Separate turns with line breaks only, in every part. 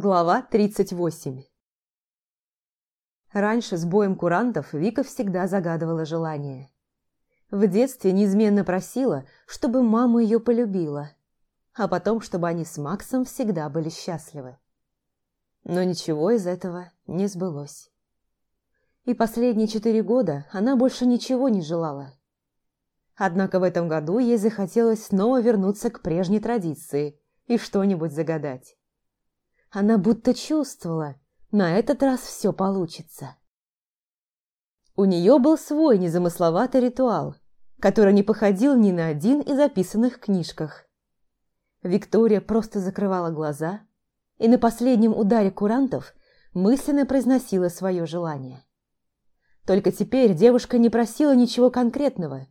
Глава 38 Раньше с боем курантов Вика всегда загадывала желание. В детстве неизменно просила, чтобы мама ее полюбила, а потом, чтобы они с Максом всегда были счастливы. Но ничего из этого не сбылось. И последние четыре года она больше ничего не желала. Однако в этом году ей захотелось снова вернуться к прежней традиции и что-нибудь загадать. Она будто чувствовала, на этот раз все получится. У нее был свой незамысловатый ритуал, который не походил ни на один из описанных книжках. Виктория просто закрывала глаза и на последнем ударе курантов мысленно произносила свое желание. Только теперь девушка не просила ничего конкретного,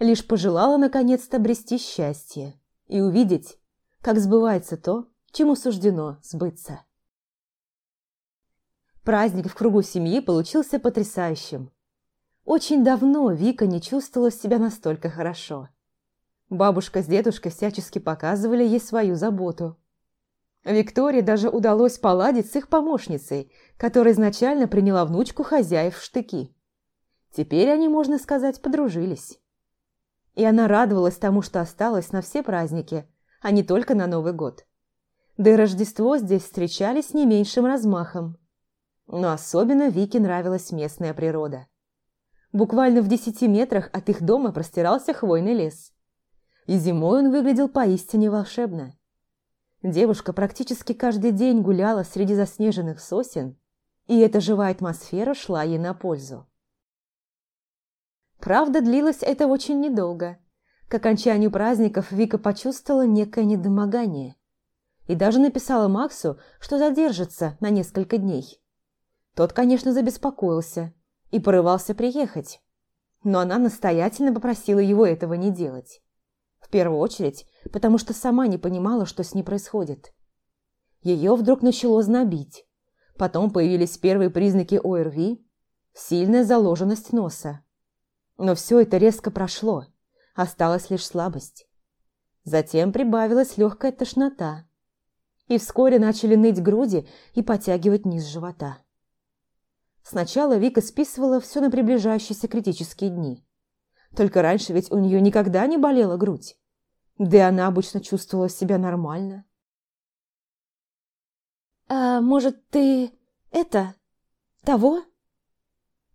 лишь пожелала наконец-то обрести счастье и увидеть, как сбывается то, чему суждено сбыться. Праздник в кругу семьи получился потрясающим. Очень давно Вика не чувствовала себя настолько хорошо. Бабушка с дедушкой всячески показывали ей свою заботу. Виктории даже удалось поладить с их помощницей, которая изначально приняла внучку хозяев в штыки. Теперь они, можно сказать, подружились. И она радовалась тому, что осталась на все праздники, а не только на Новый год. Да и Рождество здесь встречали с не меньшим размахом. Но особенно Вике нравилась местная природа. Буквально в десяти метрах от их дома простирался хвойный лес. И зимой он выглядел поистине волшебно. Девушка практически каждый день гуляла среди заснеженных сосен, и эта живая атмосфера шла ей на пользу. Правда, длилось это очень недолго. К окончанию праздников Вика почувствовала некое недомогание и даже написала Максу, что задержится на несколько дней. Тот, конечно, забеспокоился и порывался приехать, но она настоятельно попросила его этого не делать. В первую очередь, потому что сама не понимала, что с ней происходит. Ее вдруг начало знобить. Потом появились первые признаки ОРВИ, сильная заложенность носа. Но все это резко прошло, осталась лишь слабость. Затем прибавилась легкая тошнота, и вскоре начали ныть груди и потягивать низ живота. Сначала Вика списывала все на приближающиеся критические дни. Только раньше ведь у нее никогда не болела грудь. Да и она обычно чувствовала себя нормально.
«А может, ты... это... того?»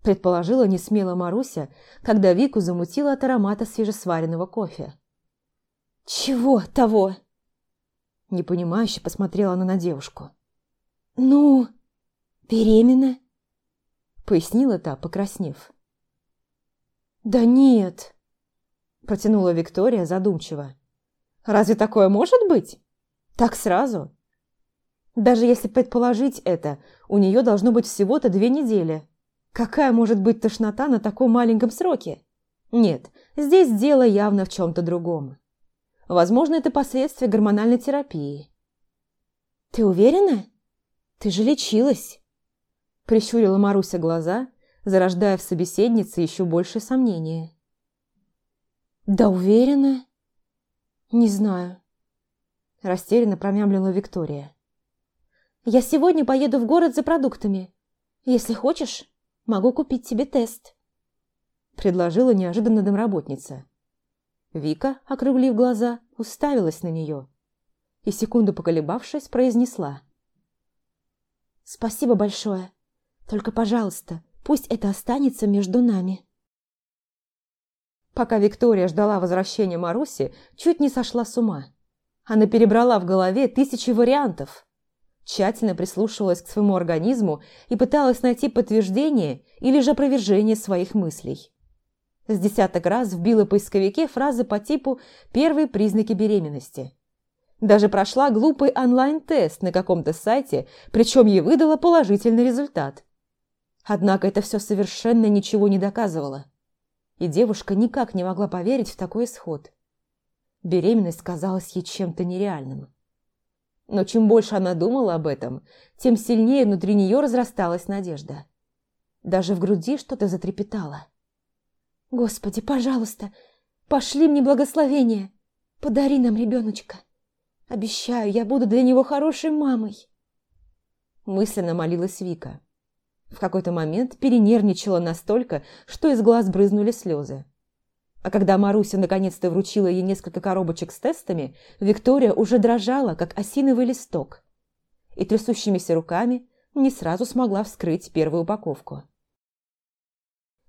Предположила несмело Маруся, когда Вику замутила от аромата свежесваренного кофе.
«Чего того?»
Непонимающе посмотрела она на девушку.
«Ну, беременна?»
Пояснила та, покраснев.
«Да нет!»
Протянула Виктория задумчиво. «Разве такое может быть? Так сразу?» Даже если предположить это, у нее должно быть всего-то две недели. Какая может быть тошнота на таком маленьком сроке? Нет, здесь дело явно в чем-то другом. Возможно, это последствия гормональной терапии.
«Ты уверена? Ты же лечилась!»
Прищурила Маруся глаза, зарождая в собеседнице еще больше сомнения.
«Да уверена?» «Не знаю», – растерянно промямлила Виктория. «Я сегодня поеду в город за продуктами. Если хочешь, могу купить тебе тест», – предложила неожиданно домработница.
Вика, округлив глаза, уставилась на нее и, секунду поколебавшись, произнесла.
«Спасибо большое. Только, пожалуйста, пусть это останется между нами».
Пока Виктория ждала возвращения Маруси, чуть не сошла с ума. Она перебрала в голове тысячи вариантов. Тщательно прислушивалась к своему организму и пыталась найти подтверждение или же опровержение своих мыслей. С десяток раз вбила поисковике фразы по типу «первые признаки беременности». Даже прошла глупый онлайн-тест на каком-то сайте, причем ей выдала положительный результат. Однако это все совершенно ничего не доказывало. И девушка никак не могла поверить в такой исход. Беременность казалась ей чем-то нереальным. Но чем больше она думала об этом, тем сильнее внутри нее разрасталась надежда. Даже в груди что-то затрепетало.
Господи, пожалуйста, пошли мне благословение. Подари нам ребеночка. Обещаю, я буду для него хорошей мамой.
мысленно молилась Вика. В какой-то момент перенервничала настолько, что из глаз брызнули слезы. А когда Маруся наконец-то вручила ей несколько коробочек с тестами, Виктория уже дрожала, как осиновый листок, и трясущимися руками не сразу смогла вскрыть первую упаковку.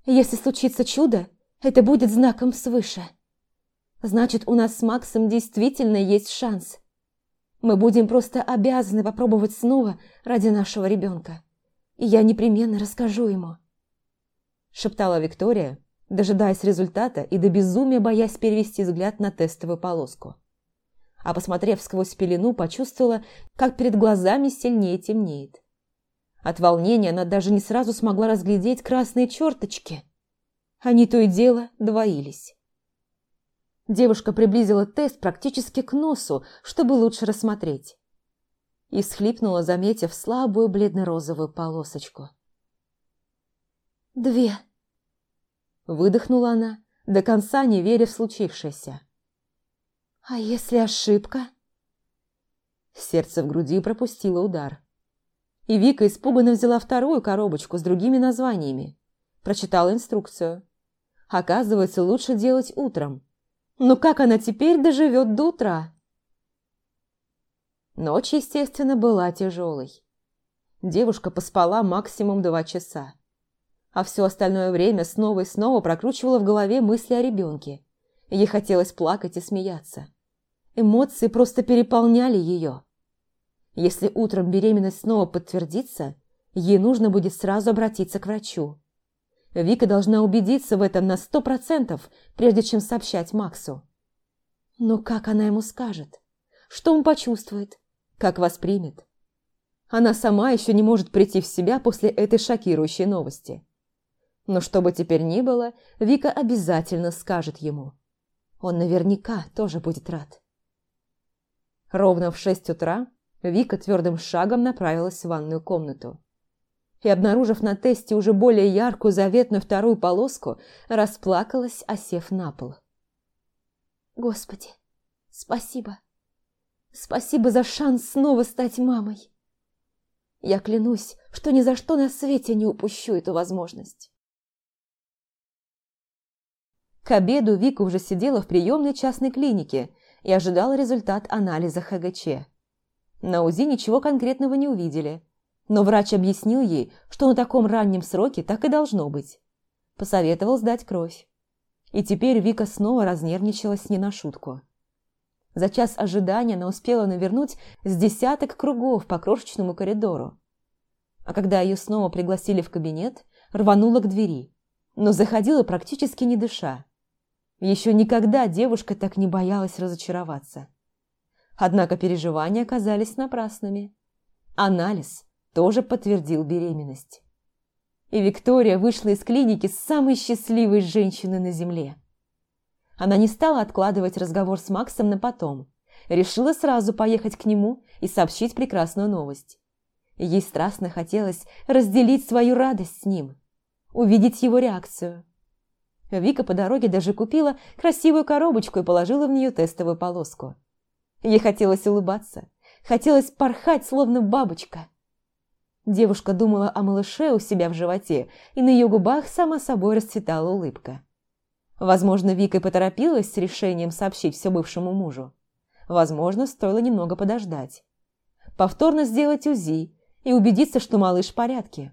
«Если случится чудо, это будет знаком свыше. Значит, у нас с Максом действительно есть шанс. Мы будем просто обязаны попробовать снова ради нашего ребенка. И я непременно расскажу ему», – шептала Виктория, дожидаясь результата и до безумия боясь перевести взгляд на тестовую полоску. А посмотрев сквозь пелену, почувствовала, как перед глазами сильнее темнеет. От волнения она даже не сразу смогла разглядеть красные черточки. Они то и дело двоились. Девушка приблизила тест практически к носу, чтобы лучше рассмотреть. И всхлипнула, заметив слабую бледно-розовую полосочку. «Две!» Выдохнула она, до конца не веря в случившееся. «А если ошибка?» Сердце в груди пропустило удар. И Вика испуганно взяла вторую коробочку с другими названиями. Прочитала инструкцию. Оказывается, лучше делать утром. Но как она теперь доживет до утра? Ночь, естественно, была тяжелой. Девушка поспала максимум два часа а все остальное время снова и снова прокручивала в голове мысли о ребенке. Ей хотелось плакать и смеяться. Эмоции просто переполняли ее. Если утром беременность снова подтвердится, ей нужно будет сразу обратиться к врачу. Вика должна убедиться в этом на сто процентов, прежде чем сообщать Максу. Но как она ему скажет? Что он почувствует? Как воспримет? Она сама еще не может прийти в себя после этой шокирующей новости. Но что бы теперь ни было, Вика обязательно скажет ему. Он наверняка тоже будет рад. Ровно в шесть утра Вика твердым шагом направилась в ванную комнату. И, обнаружив на тесте уже более яркую заветную вторую полоску, расплакалась, осев на пол. «Господи, спасибо! Спасибо за шанс снова стать мамой! Я клянусь, что ни за что на свете не упущу эту возможность!» К обеду Вика уже сидела в приемной частной клинике и ожидала результат анализа ХГЧ. На УЗИ ничего конкретного не увидели, но врач объяснил ей, что на таком раннем сроке так и должно быть. Посоветовал сдать кровь. И теперь Вика снова разнервничалась не на шутку. За час ожидания она успела навернуть с десяток кругов по крошечному коридору. А когда ее снова пригласили в кабинет, рванула к двери, но заходила практически не дыша. Еще никогда девушка так не боялась разочароваться. Однако переживания оказались напрасными. Анализ тоже подтвердил беременность. И Виктория вышла из клиники с самой счастливой женщиной на земле. Она не стала откладывать разговор с Максом на потом. Решила сразу поехать к нему и сообщить прекрасную новость. Ей страстно хотелось разделить свою радость с ним, увидеть его реакцию – Вика по дороге даже купила красивую коробочку и положила в нее тестовую полоску. Ей хотелось улыбаться, хотелось порхать, словно бабочка. Девушка думала о малыше у себя в животе, и на ее губах сама собой расцветала улыбка. Возможно, Вика и поторопилась с решением сообщить все бывшему мужу. Возможно, стоило немного подождать. Повторно сделать УЗИ и убедиться, что малыш в порядке.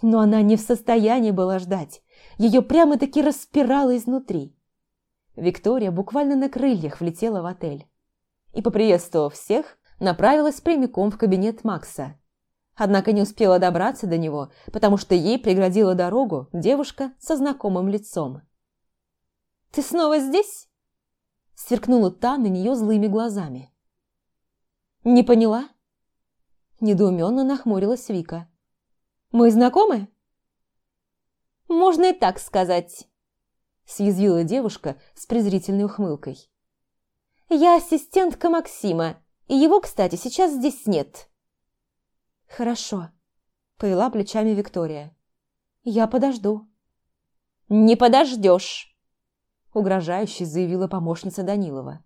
Но она не в состоянии была ждать. Ее прямо-таки распирало изнутри. Виктория буквально на крыльях влетела в отель. И, поприветствовав всех, направилась прямиком в кабинет Макса. Однако не успела добраться до него, потому что ей преградила дорогу девушка со знакомым лицом. «Ты снова здесь?» Сверкнула та на нее злыми глазами. «Не поняла?» Недоуменно нахмурилась Вика. «Мы знакомы?» «Можно и так сказать», – съязвила девушка с презрительной ухмылкой. «Я ассистентка Максима, и его, кстати, сейчас здесь нет». «Хорошо», – повела плечами Виктория. «Я подожду». «Не подождешь», – угрожающе заявила помощница Данилова.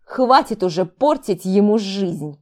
«Хватит уже портить ему жизнь!»